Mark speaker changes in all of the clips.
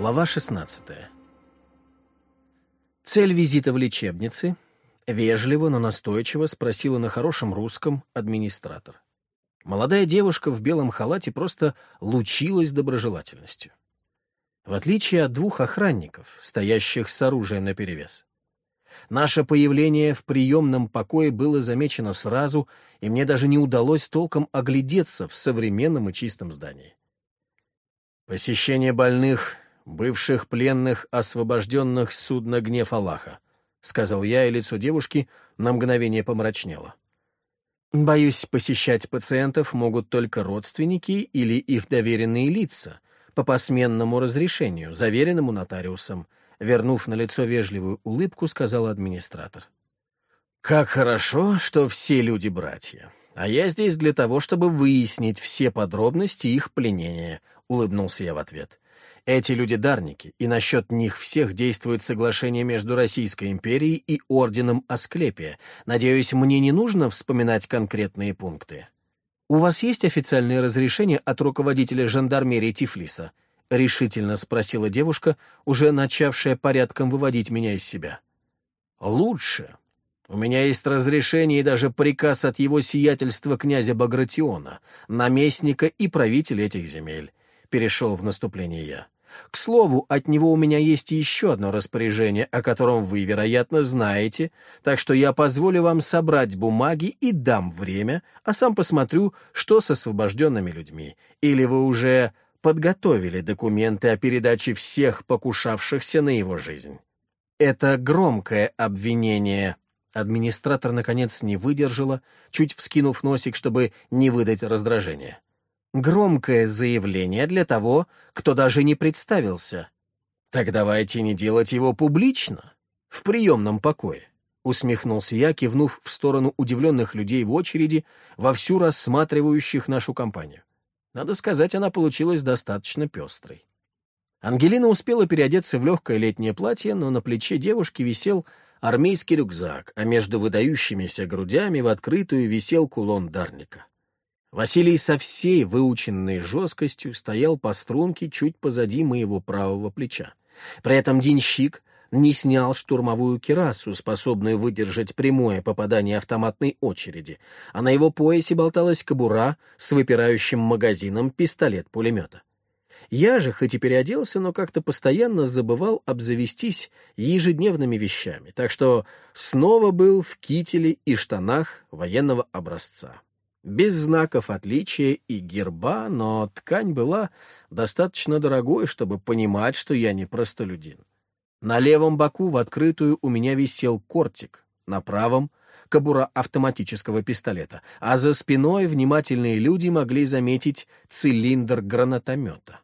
Speaker 1: Глава 16. Цель визита в лечебнице вежливо, но настойчиво спросила на хорошем русском администратор. Молодая девушка в белом халате просто лучилась доброжелательностью. В отличие от двух охранников, стоящих с оружием наперевес. Наше появление в приемном покое было замечено сразу, и мне даже не удалось толком оглядеться в современном и чистом здании. Посещение больных, бывших пленных, освобожденных с судна «Гнев Аллаха», — сказал я, и лицо девушки на мгновение помрачнело. «Боюсь, посещать пациентов могут только родственники или их доверенные лица, по посменному разрешению, заверенному нотариусом», вернув на лицо вежливую улыбку, сказал администратор. «Как хорошо, что все люди братья. А я здесь для того, чтобы выяснить все подробности их пленения», — улыбнулся я в ответ. «Эти люди дарники, и насчет них всех действует соглашение между Российской империей и Орденом Асклепия. Надеюсь, мне не нужно вспоминать конкретные пункты». «У вас есть официальное разрешение от руководителя жандармерии Тифлиса?» — решительно спросила девушка, уже начавшая порядком выводить меня из себя. «Лучше. У меня есть разрешение и даже приказ от его сиятельства князя Багратиона, наместника и правителя этих земель», — перешел в наступление я. «К слову, от него у меня есть еще одно распоряжение, о котором вы, вероятно, знаете, так что я позволю вам собрать бумаги и дам время, а сам посмотрю, что с освобожденными людьми. Или вы уже подготовили документы о передаче всех покушавшихся на его жизнь. Это громкое обвинение. Администратор, наконец, не выдержала, чуть вскинув носик, чтобы не выдать раздражения. Громкое заявление для того, кто даже не представился. Так давайте не делать его публично, в приемном покое. Усмехнулся я, кивнув в сторону удивленных людей в очереди, вовсю рассматривающих нашу компанию. Надо сказать, она получилась достаточно пестрой. Ангелина успела переодеться в легкое летнее платье, но на плече девушки висел армейский рюкзак, а между выдающимися грудями в открытую висел кулон Дарника. Василий со всей выученной жесткостью стоял по струнке чуть позади моего правого плеча. При этом денщик не снял штурмовую кирасу, способную выдержать прямое попадание автоматной очереди, а на его поясе болталась кобура с выпирающим магазином пистолет-пулемета. Я же, хоть и переоделся, но как-то постоянно забывал обзавестись ежедневными вещами, так что снова был в кителе и штанах военного образца. Без знаков отличия и герба, но ткань была достаточно дорогой, чтобы понимать, что я не простолюдин. На левом боку в открытую у меня висел кортик, на правом — кобура автоматического пистолета, а за спиной внимательные люди могли заметить цилиндр гранатомета.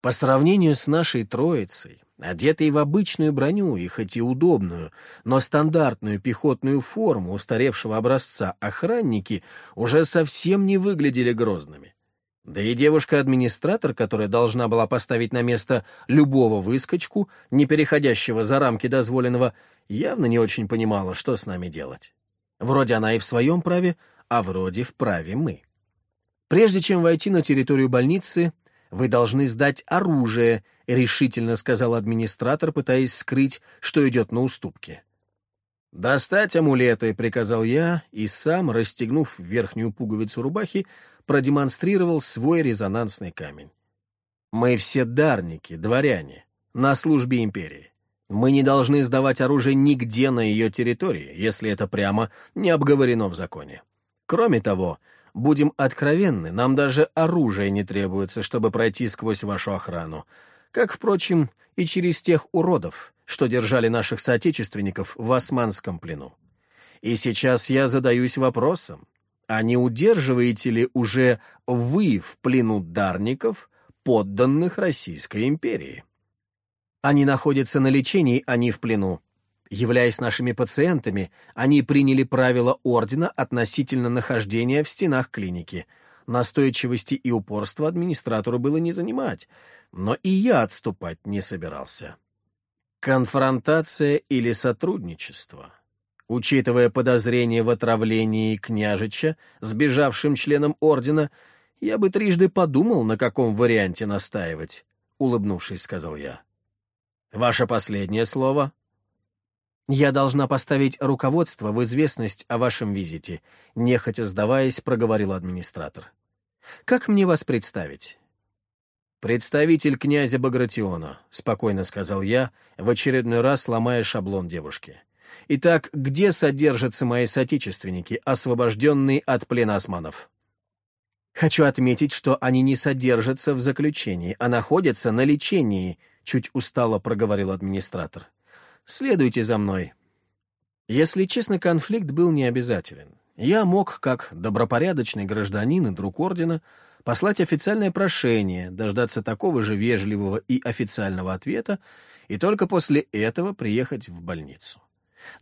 Speaker 1: По сравнению с нашей троицей, одетой в обычную броню и хоть и удобную, но стандартную пехотную форму устаревшего образца, охранники уже совсем не выглядели грозными. Да и девушка-администратор, которая должна была поставить на место любого выскочку, не переходящего за рамки дозволенного, явно не очень понимала, что с нами делать. Вроде она и в своем праве, а вроде в праве мы. Прежде чем войти на территорию больницы, вы должны сдать оружие, решительно сказал администратор, пытаясь скрыть, что идет на уступки. «Достать амулеты», — приказал я, и сам, расстегнув верхнюю пуговицу рубахи, продемонстрировал свой резонансный камень. «Мы все дарники, дворяне, на службе империи. Мы не должны сдавать оружие нигде на ее территории, если это прямо не обговорено в законе. Кроме того, будем откровенны, нам даже оружие не требуется, чтобы пройти сквозь вашу охрану, как, впрочем, и через тех уродов, что держали наших соотечественников в османском плену. И сейчас я задаюсь вопросом, а не удерживаете ли уже вы в плену дарников, подданных Российской империи? Они находятся на лечении, они в плену. Являясь нашими пациентами, они приняли правила ордена относительно нахождения в стенах клиники. Настойчивости и упорства администратору было не занимать, но и я отступать не собирался. Конфронтация или сотрудничество? Учитывая подозрение в отравлении княжича, сбежавшим членом ордена, я бы трижды подумал, на каком варианте настаивать, — улыбнувшись, сказал я. Ваше последнее слово?»
Speaker 2: «Я должна поставить руководство в известность о вашем визите», нехотя сдаваясь, проговорил администратор. «Как мне вас представить?»
Speaker 1: «Представитель князя Багратиона», — спокойно сказал я, в очередной раз ломая шаблон девушки. «Итак, где содержатся мои соотечественники, освобожденные от плена османов?»
Speaker 2: «Хочу отметить, что они не содержатся в заключении, а находятся на лечении», — чуть устало проговорил администратор. «Следуйте за мной». Если честно, конфликт был необязателен. Я мог, как добропорядочный гражданин и друг ордена, послать официальное прошение, дождаться такого же вежливого и официального ответа, и только после этого приехать в больницу.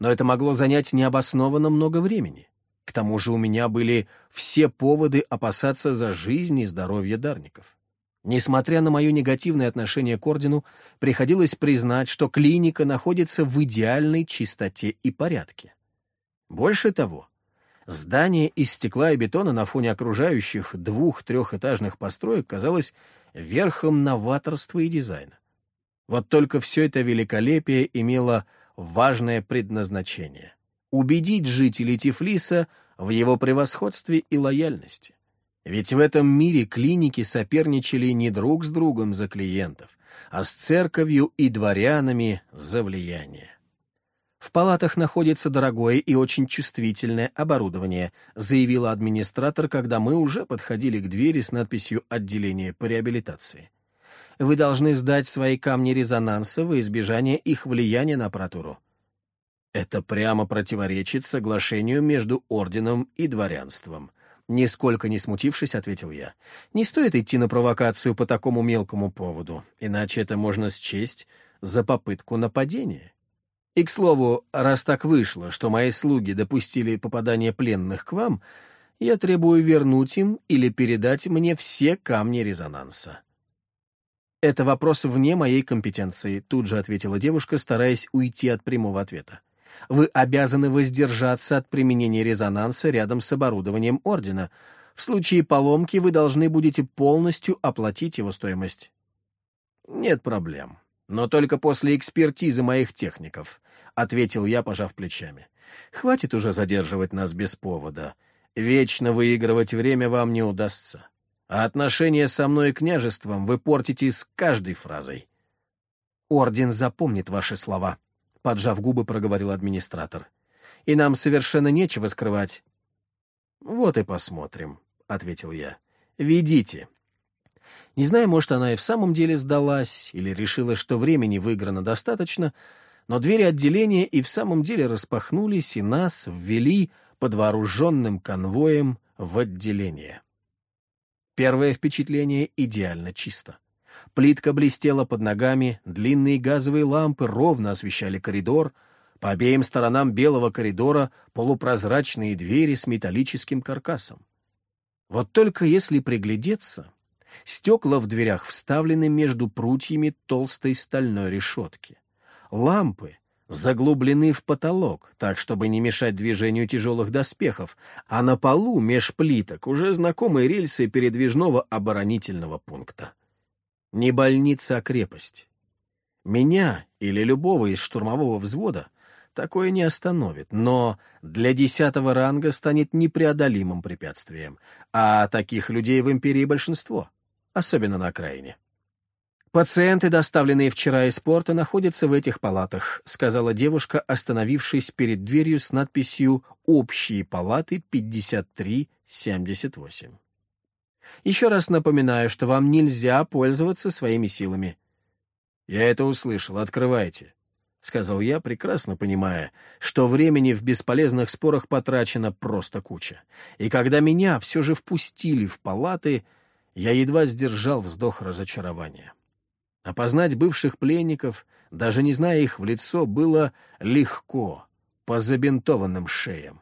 Speaker 2: Но это могло занять необоснованно много времени. К тому же у меня были все поводы опасаться за жизнь и здоровье дарников. Несмотря на мое негативное отношение к ордену, приходилось признать, что клиника находится в идеальной чистоте и порядке. Больше того, здание из стекла и бетона на фоне окружающих двух-трехэтажных построек казалось верхом новаторства и дизайна. Вот только все это великолепие имело важное предназначение убедить жителей Тифлиса в его превосходстве и лояльности. Ведь в этом мире клиники соперничали не друг с другом за клиентов, а с церковью и дворянами за влияние. «В палатах находится дорогое и очень чувствительное оборудование», заявила администратор, когда мы уже подходили к двери с надписью «Отделение по реабилитации». «Вы должны сдать свои камни резонанса во избежание их влияния на аппаратуру. Это прямо противоречит соглашению между орденом и дворянством. Нисколько не смутившись, ответил я. Не стоит идти на провокацию по такому мелкому поводу, иначе это можно счесть за попытку нападения. И, к слову, раз так вышло, что мои слуги допустили попадание пленных к вам, я требую вернуть им или передать мне все камни резонанса. «Это вопрос вне моей компетенции», — тут же ответила девушка, стараясь уйти от прямого ответа вы обязаны воздержаться от применения резонанса рядом с оборудованием Ордена. В случае поломки вы должны будете полностью оплатить его стоимость. Нет проблем. Но только после экспертизы моих техников, — ответил я, пожав плечами. Хватит уже задерживать нас без повода. Вечно выигрывать время вам не удастся. А отношения со мной и княжеством вы портите с каждой фразой. Орден запомнит ваши слова, — поджав губы, проговорил администратор. «И нам совершенно нечего скрывать». «Вот и посмотрим», — ответил я. «Ведите». Не знаю, может, она и в самом деле сдалась, или решила, что времени выиграно достаточно, но двери отделения и в самом деле распахнулись, и нас ввели под вооруженным конвоем в отделение. Первое впечатление идеально чисто. Плитка блестела под ногами, длинные газовые лампы ровно освещали коридор, по обеим сторонам белого коридора полупрозрачные двери с металлическим каркасом. Вот только если приглядеться, стекла в дверях вставлены между прутьями толстой стальной решетки. Лампы заглублены в потолок, так, чтобы не мешать движению тяжелых доспехов, а на полу меж плиток уже знакомые рельсы передвижного оборонительного пункта. Не больница, а крепость. Меня или любого из штурмового взвода такое не остановит, но для десятого ранга станет непреодолимым препятствием, а таких людей в империи большинство, особенно на окраине. «Пациенты, доставленные вчера из порта, находятся в этих палатах», сказала девушка, остановившись перед дверью с надписью «Общие палаты 5378». Еще раз напоминаю, что вам нельзя пользоваться своими силами». «Я это услышал. Открывайте», — сказал я, прекрасно понимая, что времени в бесполезных спорах потрачено просто куча. И когда меня все же впустили в палаты, я едва сдержал вздох разочарования. Опознать бывших пленников, даже не зная их в лицо, было легко, по забинтованным шеям.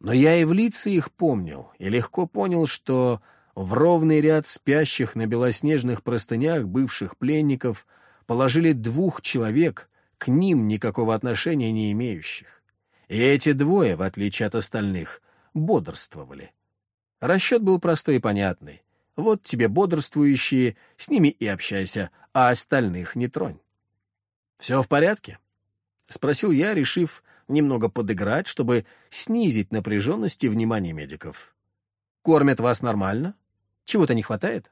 Speaker 2: Но я и в лице их помнил, и легко понял, что в ровный ряд спящих на белоснежных простынях бывших пленников положили двух человек, к ним никакого отношения не имеющих. И эти двое, в отличие от остальных, бодрствовали. Расчет был простой и понятный. Вот тебе бодрствующие, с ними и общайся, а остальных не тронь.
Speaker 1: «Все в порядке?» — спросил я, решив немного подыграть, чтобы снизить напряженность и внимание медиков. «Кормят вас нормально? Чего-то не хватает?»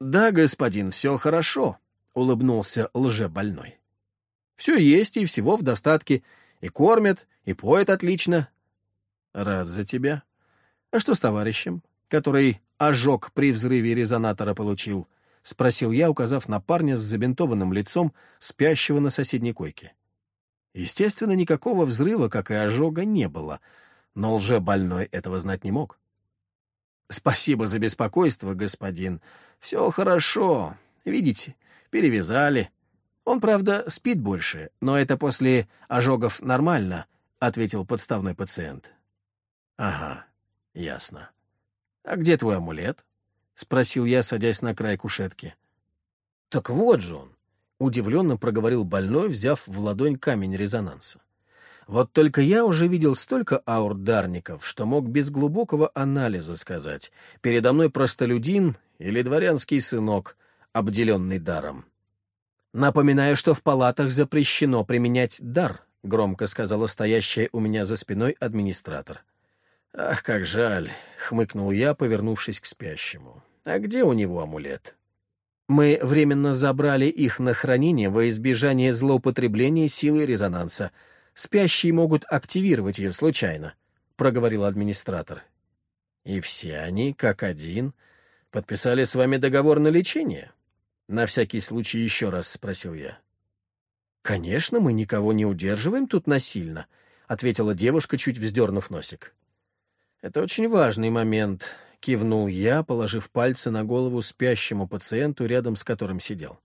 Speaker 1: «Да, господин, все хорошо», — улыбнулся лжебольной. «Все есть и всего в достатке. И кормят, и поят отлично». «Рад за тебя. А что с товарищем, который ожог при взрыве резонатора получил?» — спросил я, указав на парня с забинтованным лицом, спящего на соседней койке. Естественно, никакого взрыва, как и ожога, не было, но лже-больной этого знать не мог. «Спасибо за беспокойство, господин. Все хорошо. Видите, перевязали. Он, правда, спит больше, но это после ожогов нормально», — ответил подставной пациент. «Ага, ясно. А где твой амулет?» — спросил я, садясь на край кушетки. «Так вот же он. Удивленно проговорил больной, взяв в ладонь камень резонанса. Вот только я уже видел столько аурдарников, что мог без глубокого анализа сказать, передо мной простолюдин или дворянский сынок, обделенный даром. «Напоминаю, что в палатах запрещено применять дар», — громко сказала стоящая у меня за спиной администратор. «Ах, как жаль», — хмыкнул я, повернувшись к спящему. «А где у него амулет?» Мы временно забрали их на хранение во избежание злоупотребления силы резонанса. Спящие могут активировать ее случайно», — проговорил администратор. «И все они, как один, подписали с вами договор на лечение?» На всякий случай еще раз спросил я. «Конечно, мы никого не удерживаем тут насильно», — ответила девушка, чуть вздернув носик. «Это очень важный момент. — кивнул я, положив пальцы на голову спящему пациенту, рядом с которым сидел.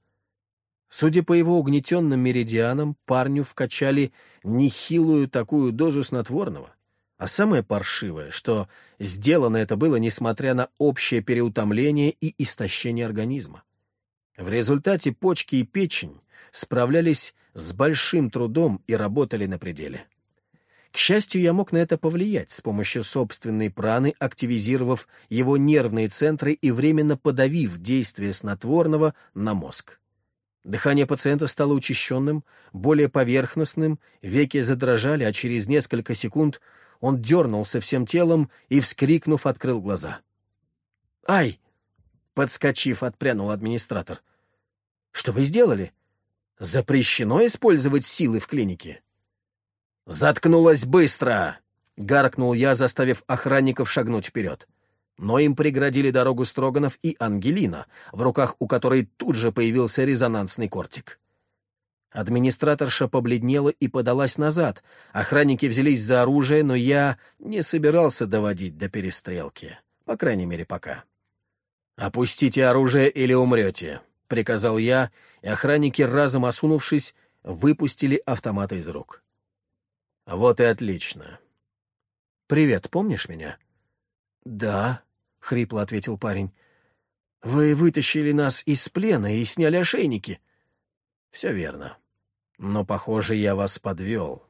Speaker 1: Судя по его угнетенным меридианам, парню вкачали нехилую такую дозу снотворного. А самое паршивое, что сделано это было несмотря на общее переутомление и истощение организма. В результате почки и печень справлялись с большим трудом и работали на пределе. К счастью, я мог на это повлиять с помощью собственной праны, активизировав его нервные центры и временно подавив действие снотворного на мозг. Дыхание пациента стало учащенным, более поверхностным, веки задрожали, а через несколько секунд он дернулся всем телом и, вскрикнув, открыл глаза. «Ай!» — подскочив, отпрянул администратор. «Что вы сделали? Запрещено использовать силы в клинике?» «Заткнулась быстро!» — гаркнул я, заставив охранников шагнуть вперед. Но им преградили дорогу Строганов и Ангелина, в руках у которой тут же появился резонансный кортик. Администраторша побледнела и подалась назад. Охранники взялись за оружие, но я не собирался доводить до перестрелки. По крайней мере, пока. «Опустите оружие или умрете», — приказал я, и охранники, разом осунувшись, выпустили автоматы из рук. Вот и отлично. Привет, помнишь меня? Да, хрипло ответил парень. Вы вытащили нас из плена и сняли ошейники. Все верно. Но, похоже, я вас подвел.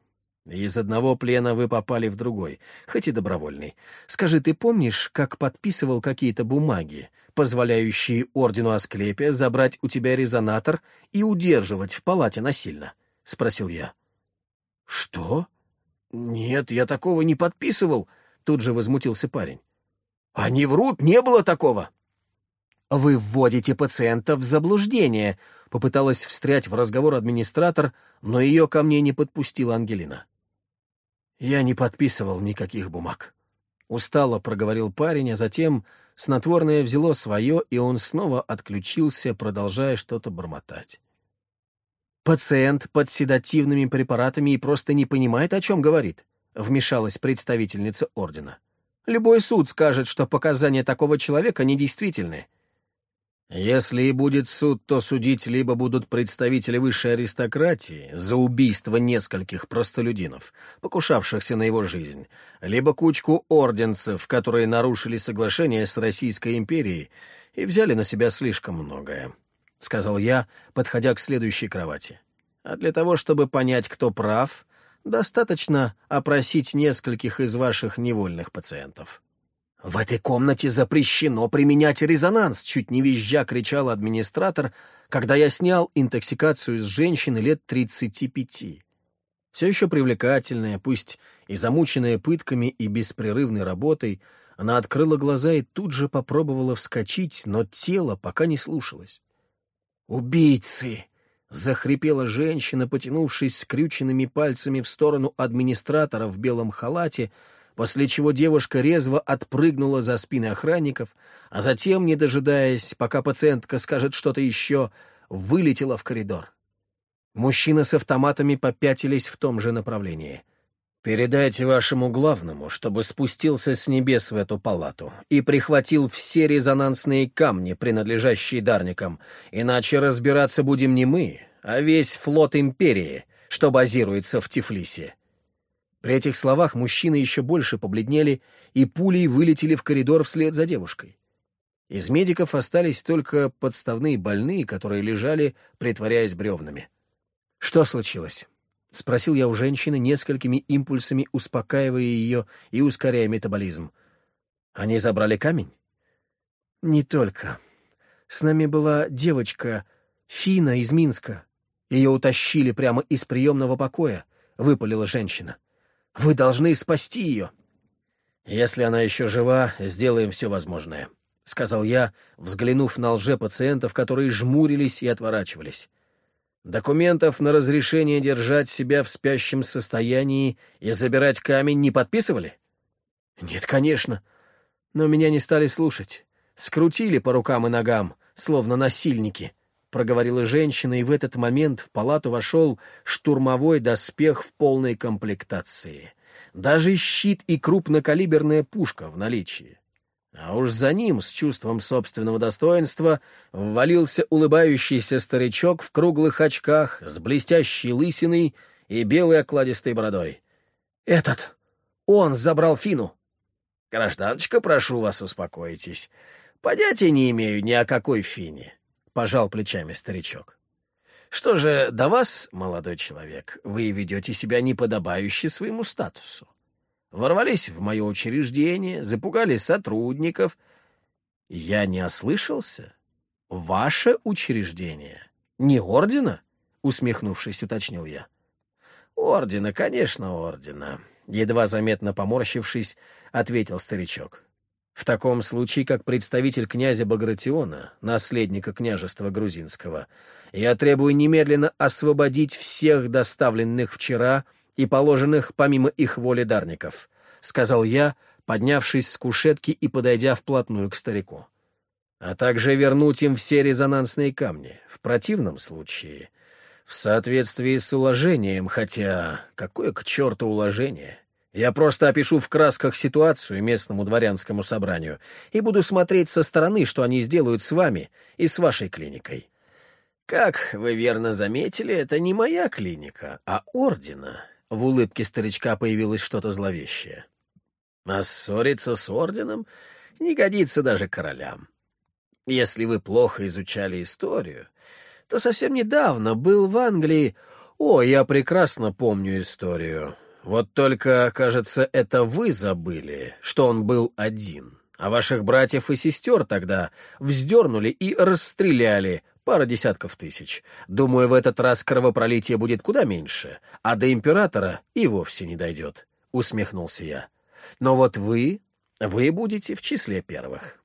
Speaker 1: Из одного плена вы попали в другой, хоть и добровольный. Скажи, ты помнишь, как подписывал какие-то бумаги, позволяющие Ордену Асклепия забрать у тебя резонатор и удерживать в палате насильно? — спросил я. — Что? «Нет, я такого не подписывал», — тут же возмутился парень. «Они врут, не было такого». «Вы вводите пациента в заблуждение», — попыталась встрять в разговор администратор, но ее ко мне не подпустила Ангелина. «Я не подписывал никаких бумаг». Устало проговорил парень, а затем снотворное взяло свое, и он снова отключился, продолжая что-то бормотать. Пациент под седативными препаратами и просто не понимает, о чем говорит, вмешалась представительница ордена. Любой суд скажет, что показания такого человека недействительны. Если и будет суд, то судить либо будут представители высшей аристократии за убийство нескольких простолюдинов, покушавшихся на его жизнь, либо кучку орденцев, которые нарушили соглашение с Российской империей и взяли на себя слишком многое. — сказал я, подходя к следующей кровати. «А для того, чтобы понять, кто прав, достаточно опросить нескольких из ваших невольных пациентов». «В этой комнате запрещено применять резонанс!» — чуть не визжа кричал администратор, когда я снял интоксикацию с женщины лет 35. Все еще привлекательная, пусть и замученная пытками и беспрерывной работой, она открыла глаза и тут же попробовала вскочить, но тело пока не слушалось. «Убийцы!» — захрипела женщина, потянувшись скрюченными пальцами в сторону администратора в белом халате, после чего девушка резво отпрыгнула за спины охранников, а затем, не дожидаясь, пока пациентка скажет что-то еще, вылетела в коридор. Мужчины с автоматами попятились в том же направлении. «Передайте вашему главному, чтобы спустился с небес в эту палату и прихватил все резонансные камни, принадлежащие дарникам, иначе разбираться будем не мы, а весь флот Империи, что базируется в Тифлисе», при этих словах мужчины еще больше побледнели и пулей вылетели в коридор вслед за девушкой. Из медиков остались только подставные больные, которые лежали, притворяясь бревнами. «Что случилось?» — спросил я у женщины, несколькими импульсами успокаивая ее и ускоряя метаболизм. «Они забрали камень?» «Не только. С нами была девочка, Фина из Минска. Ее утащили прямо из приемного покоя», — выпалила женщина. Вы должны спасти ее. Если она еще жива, сделаем все возможное, — сказал я, взглянув на лже-пациентов, которые жмурились и отворачивались. Документов на разрешение держать себя в спящем состоянии и забирать камень не подписывали? Нет, конечно. Но меня не стали слушать. Скрутили по рукам и ногам, словно насильники — проговорила женщина, и в этот момент в палату вошел штурмовой доспех в полной комплектации. Даже щит и крупнокалиберная пушка в наличии. А уж за ним, с чувством собственного достоинства, ввалился улыбающийся старичок в круглых очках с блестящей лысиной и белой окладистой бородой. «Этот! Он забрал Фину!» «Гражданочка, прошу вас, успокойтесь. Понятия не имею ни о какой Фине пожал плечами старичок. Что же до вас, молодой человек, вы ведете себя неподобающе своему статусу. Ворвались в мое учреждение, запугали сотрудников. Я не ослышался? Ваше учреждение, не ордена? Усмехнувшись, уточнил я. Ордена, конечно, ордена. Едва заметно поморщившись, ответил старичок. В таком случае, как представитель князя Багратиона, наследника княжества грузинского, я требую немедленно освободить всех доставленных вчера и положенных помимо их воли дарников, — сказал я, поднявшись с кушетки и подойдя вплотную к старику. А также вернуть им все резонансные камни. В противном случае, в соответствии с уложением, хотя какое к черту уложение, я просто опишу в красках ситуацию местному дворянскому собранию и буду смотреть со стороны, что они сделают с вами и с вашей клиникой. Как вы верно заметили, это не моя клиника, а ордена. В улыбке старичка появилось что-то зловещее. А ссориться с орденом не годится даже королям. Если вы плохо изучали историю, то совсем недавно был в Англии... О, я прекрасно помню историю. Вот только, кажется, это вы забыли, что он был один, а ваших братьев и сестер тогда вздернули и расстреляли пара десятков тысяч. Думаю, в этот раз кровопролитие будет куда меньше, а до императора и вовсе не дойдет», — усмехнулся я. «Но вот вы, вы будете в числе первых».